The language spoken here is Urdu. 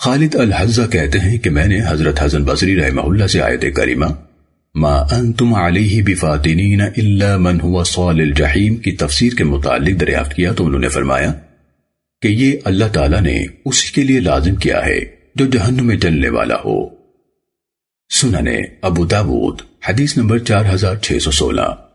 خالد الحزہ کہتے ہیں کہ میں نے حضرت حسن بصری رحمہ اللہ سے آیت کریمہ، ما انتم علیہ بفاتنین الا من هو صال الجحیم کی تفسیر کے متعلق دریافت کیا تو انہوں نے فرمایا کہ یہ اللہ تعالیٰ نے اسی کے لیے لازم کیا ہے جو جہنم میں جلنے والا ہو۔ سننے ابو داود، حدیث نمبر چار ہزار چھ سو سولہ۔